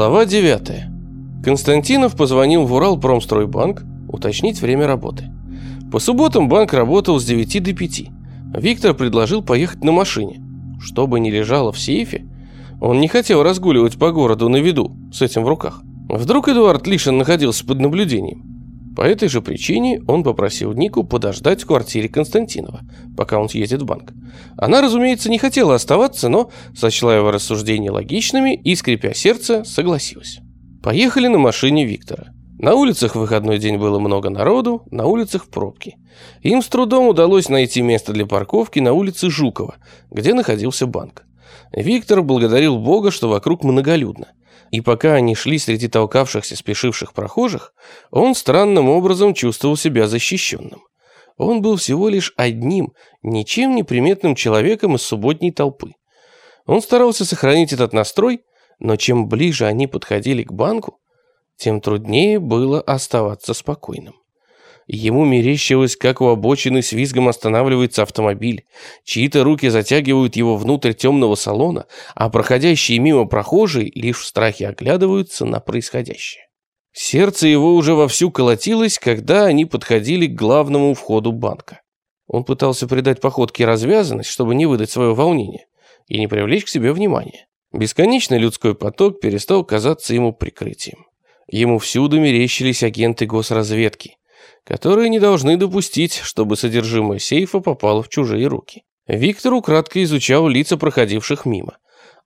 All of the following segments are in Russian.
Глава 9. Константинов позвонил в Уралпромстройбанк уточнить время работы. По субботам банк работал с 9 до 5. Виктор предложил поехать на машине. Что бы ни лежало в сейфе, он не хотел разгуливать по городу на виду с этим в руках. Вдруг Эдуард Лишин находился под наблюдением. По этой же причине он попросил Нику подождать в квартире Константинова, пока он съездит в банк. Она, разумеется, не хотела оставаться, но сочла его рассуждения логичными и, скрипя сердце, согласилась. Поехали на машине Виктора. На улицах в выходной день было много народу, на улицах пробки. Им с трудом удалось найти место для парковки на улице Жукова, где находился банк. Виктор благодарил Бога, что вокруг многолюдно и пока они шли среди толкавшихся спешивших прохожих, он странным образом чувствовал себя защищенным. Он был всего лишь одним, ничем не приметным человеком из субботней толпы. Он старался сохранить этот настрой, но чем ближе они подходили к банку, тем труднее было оставаться спокойным. Ему мерещилось, как у обочины с визгом останавливается автомобиль. Чьи-то руки затягивают его внутрь темного салона, а проходящие мимо прохожие лишь в страхе оглядываются на происходящее. Сердце его уже вовсю колотилось, когда они подходили к главному входу банка. Он пытался придать походке развязанность, чтобы не выдать свое волнение и не привлечь к себе внимания. Бесконечный людской поток перестал казаться ему прикрытием. Ему всюду мерещились агенты госразведки, которые не должны допустить, чтобы содержимое сейфа попало в чужие руки. Виктор украдко изучал лица проходивших мимо,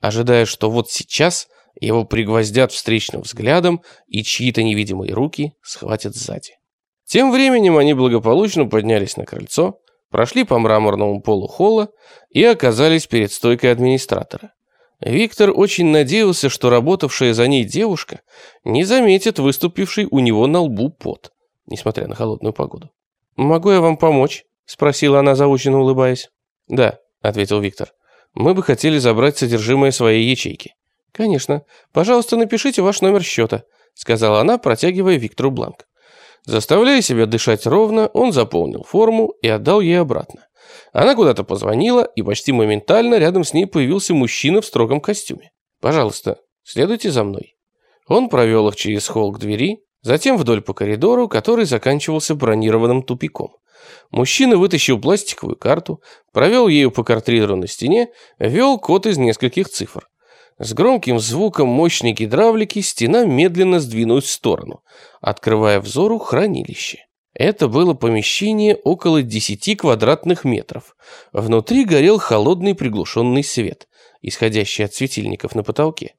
ожидая, что вот сейчас его пригвоздят встречным взглядом и чьи-то невидимые руки схватят сзади. Тем временем они благополучно поднялись на крыльцо, прошли по мраморному полу холла и оказались перед стойкой администратора. Виктор очень надеялся, что работавшая за ней девушка не заметит выступивший у него на лбу пот несмотря на холодную погоду. «Могу я вам помочь?» – спросила она, заученно улыбаясь. «Да», – ответил Виктор. «Мы бы хотели забрать содержимое своей ячейки». «Конечно. Пожалуйста, напишите ваш номер счета», – сказала она, протягивая Виктору бланк. Заставляя себя дышать ровно, он заполнил форму и отдал ей обратно. Она куда-то позвонила, и почти моментально рядом с ней появился мужчина в строгом костюме. «Пожалуйста, следуйте за мной». Он провел их через холл к двери, Затем вдоль по коридору, который заканчивался бронированным тупиком. Мужчина вытащил пластиковую карту, провел ею по картридеру на стене, ввел код из нескольких цифр. С громким звуком мощной гидравлики стена медленно сдвинулась в сторону, открывая взору хранилище. Это было помещение около 10 квадратных метров. Внутри горел холодный приглушенный свет, исходящий от светильников на потолке.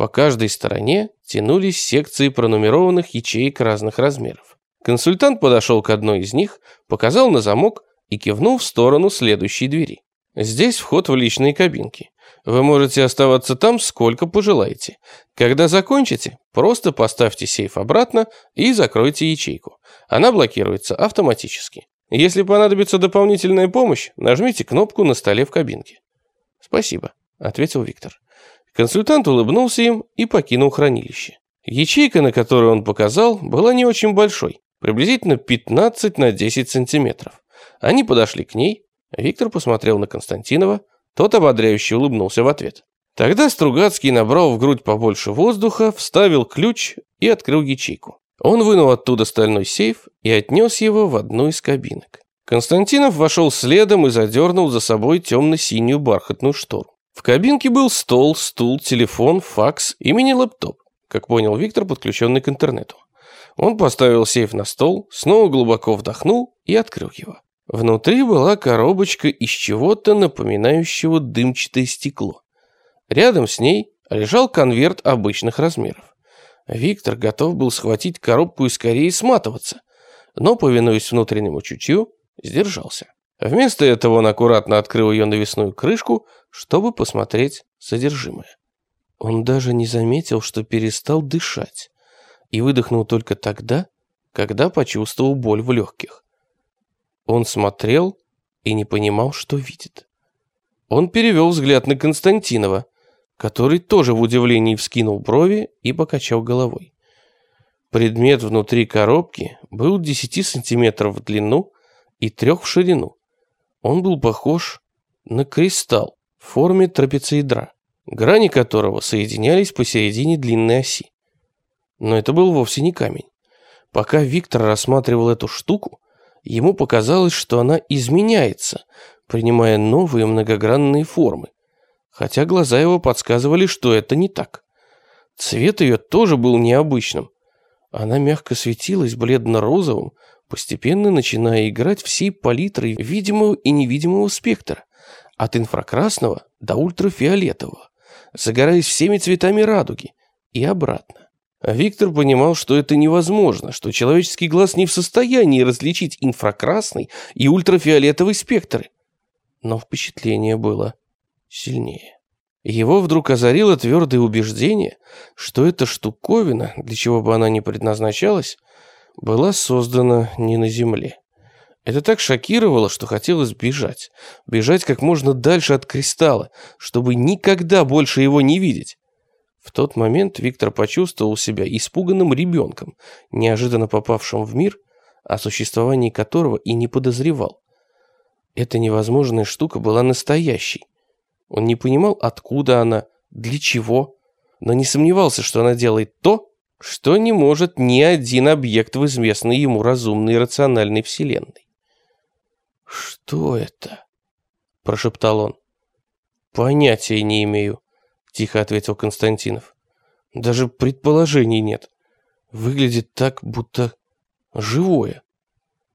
По каждой стороне тянулись секции пронумерованных ячеек разных размеров. Консультант подошел к одной из них, показал на замок и кивнул в сторону следующей двери. Здесь вход в личные кабинки. Вы можете оставаться там сколько пожелаете. Когда закончите, просто поставьте сейф обратно и закройте ячейку. Она блокируется автоматически. Если понадобится дополнительная помощь, нажмите кнопку на столе в кабинке. Спасибо, ответил Виктор. Консультант улыбнулся им и покинул хранилище. Ячейка, на которую он показал, была не очень большой, приблизительно 15 на 10 сантиметров. Они подошли к ней, Виктор посмотрел на Константинова, тот ободряюще улыбнулся в ответ. Тогда Стругацкий набрал в грудь побольше воздуха, вставил ключ и открыл ячейку. Он вынул оттуда стальной сейф и отнес его в одну из кабинок. Константинов вошел следом и задернул за собой темно-синюю бархатную штору. В кабинке был стол, стул, телефон, факс и мини-лэптоп, как понял Виктор, подключенный к интернету. Он поставил сейф на стол, снова глубоко вдохнул и открыл его. Внутри была коробочка из чего-то напоминающего дымчатое стекло. Рядом с ней лежал конверт обычных размеров. Виктор готов был схватить коробку и скорее сматываться, но, повинуясь внутреннему чутью, сдержался. Вместо этого он аккуратно открыл ее навесную крышку, чтобы посмотреть содержимое. Он даже не заметил, что перестал дышать, и выдохнул только тогда, когда почувствовал боль в легких. Он смотрел и не понимал, что видит. Он перевел взгляд на Константинова, который тоже в удивлении вскинул брови и покачал головой. Предмет внутри коробки был 10 сантиметров в длину и 3 в ширину. Он был похож на кристалл в форме трапециедра. грани которого соединялись посередине длинной оси. Но это был вовсе не камень. Пока Виктор рассматривал эту штуку, ему показалось, что она изменяется, принимая новые многогранные формы, хотя глаза его подсказывали, что это не так. Цвет ее тоже был необычным. Она мягко светилась бледно-розовым, постепенно начиная играть всей палитрой видимого и невидимого спектра, от инфракрасного до ультрафиолетового, загораясь всеми цветами радуги и обратно. Виктор понимал, что это невозможно, что человеческий глаз не в состоянии различить инфракрасный и ультрафиолетовый спектры. Но впечатление было сильнее. Его вдруг озарило твердое убеждение, что эта штуковина, для чего бы она ни предназначалась, была создана не на Земле. Это так шокировало, что хотелось бежать. Бежать как можно дальше от кристалла, чтобы никогда больше его не видеть. В тот момент Виктор почувствовал себя испуганным ребенком, неожиданно попавшим в мир, о существовании которого и не подозревал. Эта невозможная штука была настоящей. Он не понимал, откуда она, для чего, но не сомневался, что она делает то, что не может ни один объект в известной ему разумной и рациональной вселенной. «Что это?» – прошептал он. «Понятия не имею», – тихо ответил Константинов. «Даже предположений нет. Выглядит так, будто живое».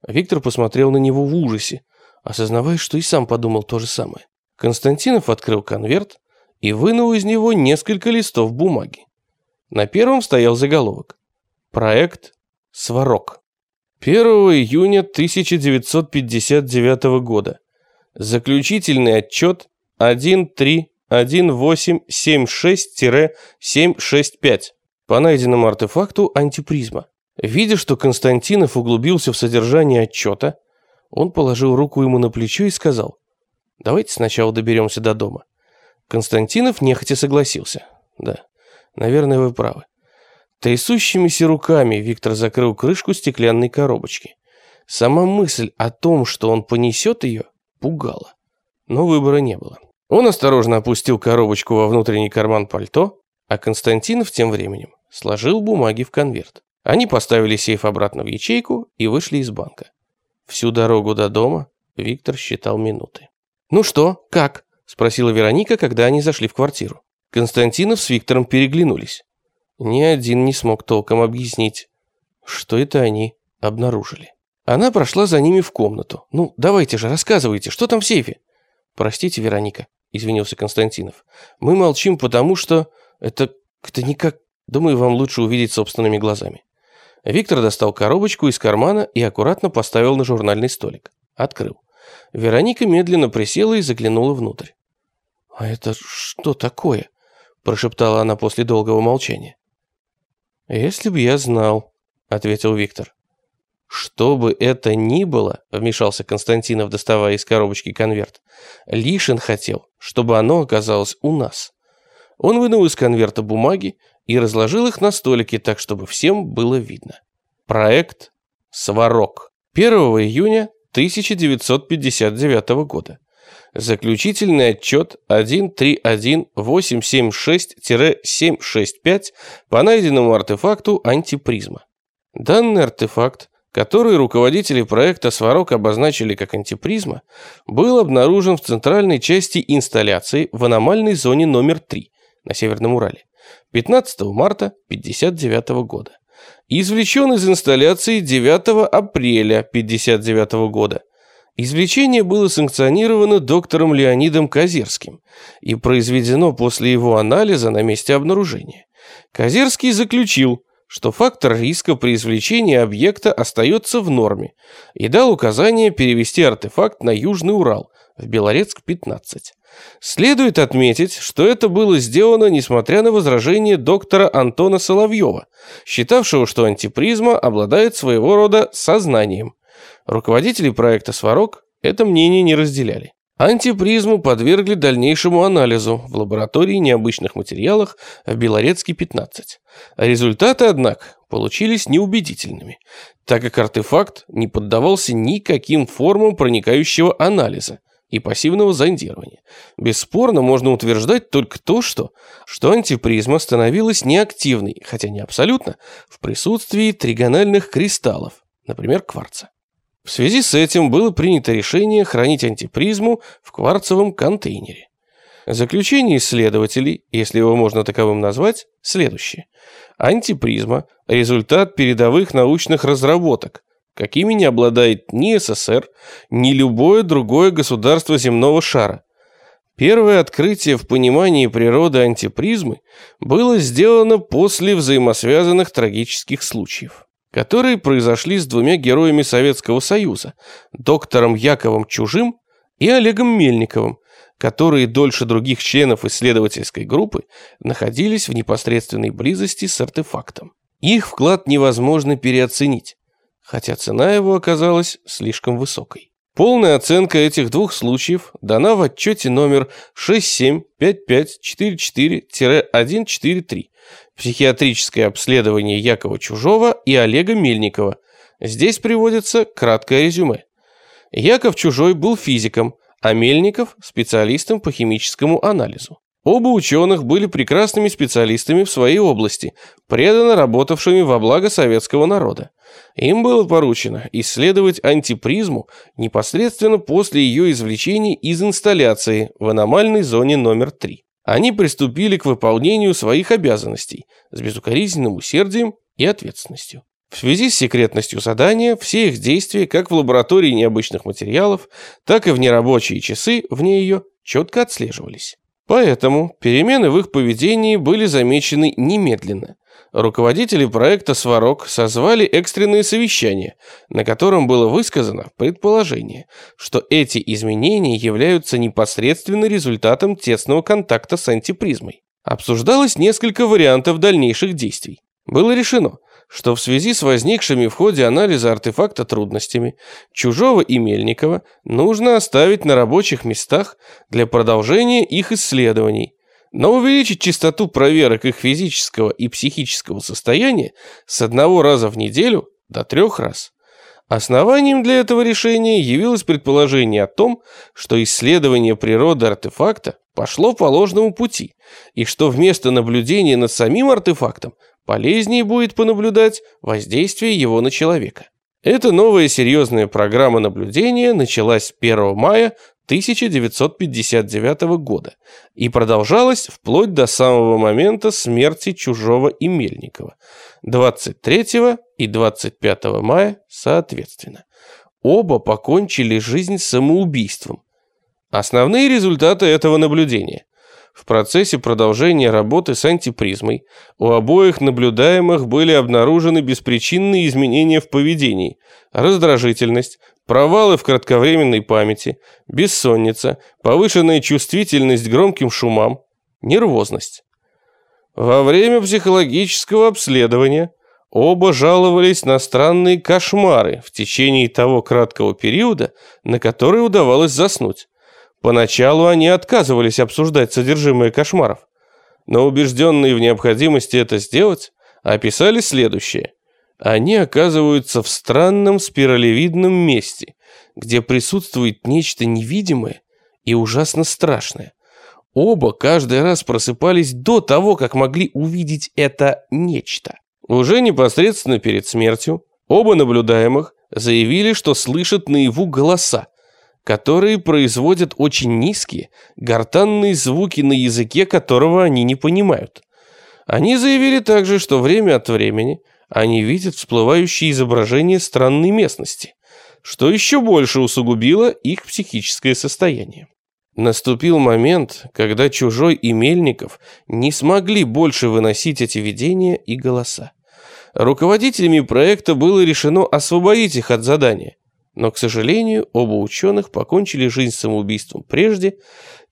Виктор посмотрел на него в ужасе, осознавая, что и сам подумал то же самое. Константинов открыл конверт и вынул из него несколько листов бумаги. На первом стоял заголовок. Проект «Сварог». 1 июня 1959 года. Заключительный отчет 131876-765 по найденному артефакту антипризма. Видя, что Константинов углубился в содержание отчета, он положил руку ему на плечо и сказал, «Давайте сначала доберемся до дома». Константинов нехотя согласился. «Да, Наверное, вы правы. Трясущимися руками Виктор закрыл крышку стеклянной коробочки. Сама мысль о том, что он понесет ее, пугала. Но выбора не было. Он осторожно опустил коробочку во внутренний карман пальто, а Константинов тем временем сложил бумаги в конверт. Они поставили сейф обратно в ячейку и вышли из банка. Всю дорогу до дома Виктор считал минуты. «Ну что, как?» – спросила Вероника, когда они зашли в квартиру. Константинов с Виктором переглянулись. Ни один не смог толком объяснить, что это они обнаружили. Она прошла за ними в комнату. «Ну, давайте же, рассказывайте, что там в сейфе?» «Простите, Вероника», — извинился Константинов. «Мы молчим, потому что это... это никак... Думаю, вам лучше увидеть собственными глазами». Виктор достал коробочку из кармана и аккуратно поставил на журнальный столик. Открыл. Вероника медленно присела и заглянула внутрь. «А это что такое?» Прошептала она после долгого молчания. «Если бы я знал», — ответил Виктор. «Что бы это ни было», — вмешался Константинов, доставая из коробочки конверт, «Лишин хотел, чтобы оно оказалось у нас». Он вынул из конверта бумаги и разложил их на столике так, чтобы всем было видно. Проект «Сварог». 1 июня 1959 года. Заключительный отчет 131876-765 по найденному артефакту антипризма. Данный артефакт, который руководители проекта «Сварог» обозначили как антипризма, был обнаружен в центральной части инсталляции в аномальной зоне номер 3 на Северном Урале 15 марта 1959 года. Извлечен из инсталляции 9 апреля 1959 года – Извлечение было санкционировано доктором Леонидом Казерским и произведено после его анализа на месте обнаружения. Казерский заключил, что фактор риска при извлечении объекта остается в норме и дал указание перевести артефакт на Южный Урал, в Белорецк-15. Следует отметить, что это было сделано несмотря на возражение доктора Антона Соловьева, считавшего, что антипризма обладает своего рода сознанием. Руководители проекта «Сварог» это мнение не разделяли. Антипризму подвергли дальнейшему анализу в лаборатории необычных материалов в Белорецке 15. Результаты, однако, получились неубедительными, так как артефакт не поддавался никаким формам проникающего анализа, и пассивного зондирования. Бесспорно, можно утверждать только то, что, что антипризма становилась неактивной, хотя не абсолютно, в присутствии тригональных кристаллов, например, кварца. В связи с этим было принято решение хранить антипризму в кварцевом контейнере. Заключение исследователей, если его можно таковым назвать, следующее. Антипризма – результат передовых научных разработок, какими не обладает ни СССР, ни любое другое государство земного шара. Первое открытие в понимании природы антипризмы было сделано после взаимосвязанных трагических случаев, которые произошли с двумя героями Советского Союза, доктором Яковом Чужим и Олегом Мельниковым, которые дольше других членов исследовательской группы находились в непосредственной близости с артефактом. Их вклад невозможно переоценить хотя цена его оказалась слишком высокой. Полная оценка этих двух случаев дана в отчете номер 675544-143 «Психиатрическое обследование Якова Чужого и Олега Мельникова». Здесь приводится краткое резюме. Яков Чужой был физиком, а Мельников – специалистом по химическому анализу. Оба ученых были прекрасными специалистами в своей области, преданно работавшими во благо советского народа. Им было поручено исследовать антипризму непосредственно после ее извлечения из инсталляции в аномальной зоне номер 3. Они приступили к выполнению своих обязанностей с безукоризненным усердием и ответственностью. В связи с секретностью задания, все их действия как в лаборатории необычных материалов, так и в нерабочие часы вне ее четко отслеживались. Поэтому перемены в их поведении были замечены немедленно. Руководители проекта «Сварог» созвали экстренное совещание, на котором было высказано предположение, что эти изменения являются непосредственно результатом тесного контакта с антипризмой. Обсуждалось несколько вариантов дальнейших действий. Было решено, что в связи с возникшими в ходе анализа артефакта трудностями Чужого и Мельникова нужно оставить на рабочих местах для продолжения их исследований, но увеличить частоту проверок их физического и психического состояния с одного раза в неделю до трех раз. Основанием для этого решения явилось предположение о том, что исследование природы артефакта пошло по ложному пути, и что вместо наблюдения над самим артефактом полезнее будет понаблюдать воздействие его на человека. Эта новая серьезная программа наблюдения началась 1 мая 1959 года и продолжалась вплоть до самого момента смерти Чужого и Мельникова 23 и 25 мая соответственно. Оба покончили жизнь самоубийством. Основные результаты этого наблюдения – в процессе продолжения работы с антипризмой у обоих наблюдаемых были обнаружены беспричинные изменения в поведении, раздражительность, провалы в кратковременной памяти, бессонница, повышенная чувствительность к громким шумам, нервозность. Во время психологического обследования оба жаловались на странные кошмары в течение того краткого периода, на который удавалось заснуть. Поначалу они отказывались обсуждать содержимое кошмаров, но убежденные в необходимости это сделать, описали следующее. Они оказываются в странном спиралевидном месте, где присутствует нечто невидимое и ужасно страшное. Оба каждый раз просыпались до того, как могли увидеть это нечто. Уже непосредственно перед смертью оба наблюдаемых заявили, что слышат наяву голоса, которые производят очень низкие, гортанные звуки на языке, которого они не понимают. Они заявили также, что время от времени они видят всплывающие изображения странной местности, что еще больше усугубило их психическое состояние. Наступил момент, когда Чужой и Мельников не смогли больше выносить эти видения и голоса. Руководителями проекта было решено освободить их от задания – но, к сожалению, оба ученых покончили жизнь самоубийством прежде,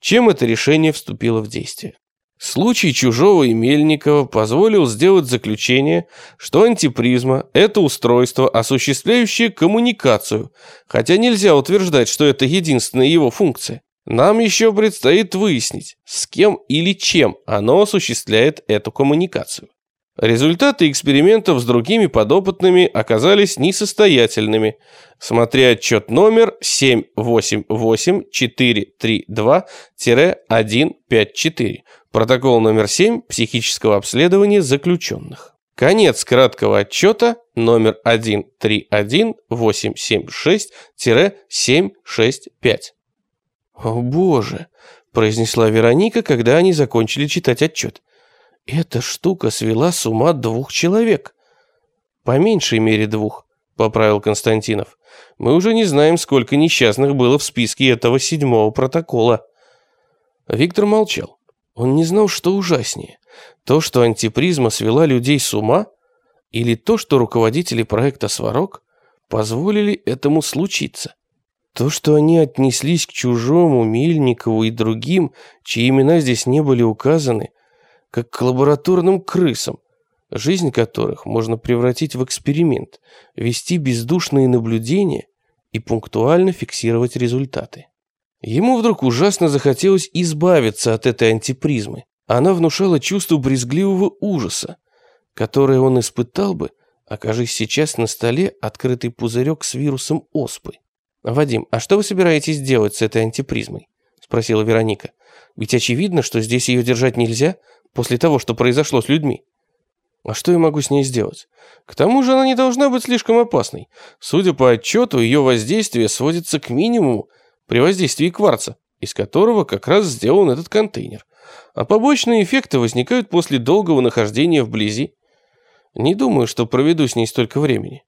чем это решение вступило в действие. Случай Чужого и Мельникова позволил сделать заключение, что антипризма – это устройство, осуществляющее коммуникацию, хотя нельзя утверждать, что это единственная его функция. Нам еще предстоит выяснить, с кем или чем оно осуществляет эту коммуникацию. Результаты экспериментов с другими подопытными оказались несостоятельными. Смотри отчет номер 788-432-154. Протокол номер 7 психического обследования заключенных. Конец краткого отчета номер 131876-765. «О боже!» – произнесла Вероника, когда они закончили читать отчет. «Эта штука свела с ума двух человек». «По меньшей мере двух», – поправил Константинов. «Мы уже не знаем, сколько несчастных было в списке этого седьмого протокола». Виктор молчал. Он не знал, что ужаснее. То, что антипризма свела людей с ума, или то, что руководители проекта «Сварог» позволили этому случиться. То, что они отнеслись к чужому, Мельникову и другим, чьи имена здесь не были указаны, как к лабораторным крысам, жизнь которых можно превратить в эксперимент, вести бездушные наблюдения и пунктуально фиксировать результаты. Ему вдруг ужасно захотелось избавиться от этой антипризмы. Она внушала чувство брезгливого ужаса, которое он испытал бы, окажись сейчас на столе открытый пузырек с вирусом оспы. «Вадим, а что вы собираетесь делать с этой антипризмой?» – спросила Вероника. «Ведь очевидно, что здесь ее держать нельзя после того, что произошло с людьми». «А что я могу с ней сделать? К тому же она не должна быть слишком опасной. Судя по отчету, ее воздействие сводится к минимуму при воздействии кварца, из которого как раз сделан этот контейнер. А побочные эффекты возникают после долгого нахождения вблизи. Не думаю, что проведу с ней столько времени».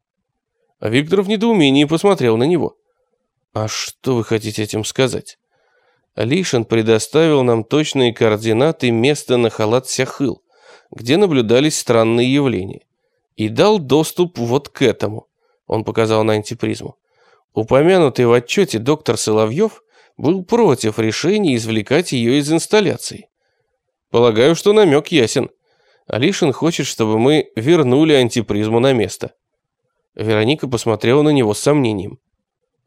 А Виктор в недоумении посмотрел на него. А что вы хотите этим сказать? Лишин предоставил нам точные координаты места на халат Сяхыл, где наблюдались странные явления, и дал доступ вот к этому. Он показал на антипризму. Упомянутый в отчете доктор Соловьев был против решения извлекать ее из инсталляции. Полагаю, что намек ясен. Алишин хочет, чтобы мы вернули антипризму на место. Вероника посмотрела на него с сомнением.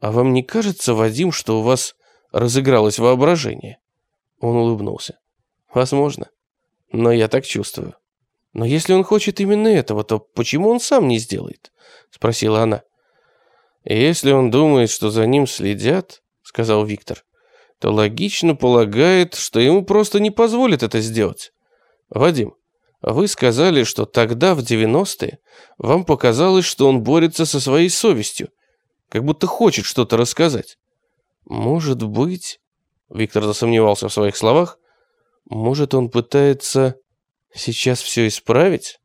«А вам не кажется, Вадим, что у вас разыгралось воображение?» Он улыбнулся. «Возможно. Но я так чувствую. Но если он хочет именно этого, то почему он сам не сделает?» Спросила она. «Если он думает, что за ним следят, — сказал Виктор, — то логично полагает, что ему просто не позволят это сделать. Вадим, вы сказали, что тогда, в 90-е, вам показалось, что он борется со своей совестью, как будто хочет что-то рассказать. Может быть, Виктор засомневался в своих словах, может он пытается сейчас все исправить?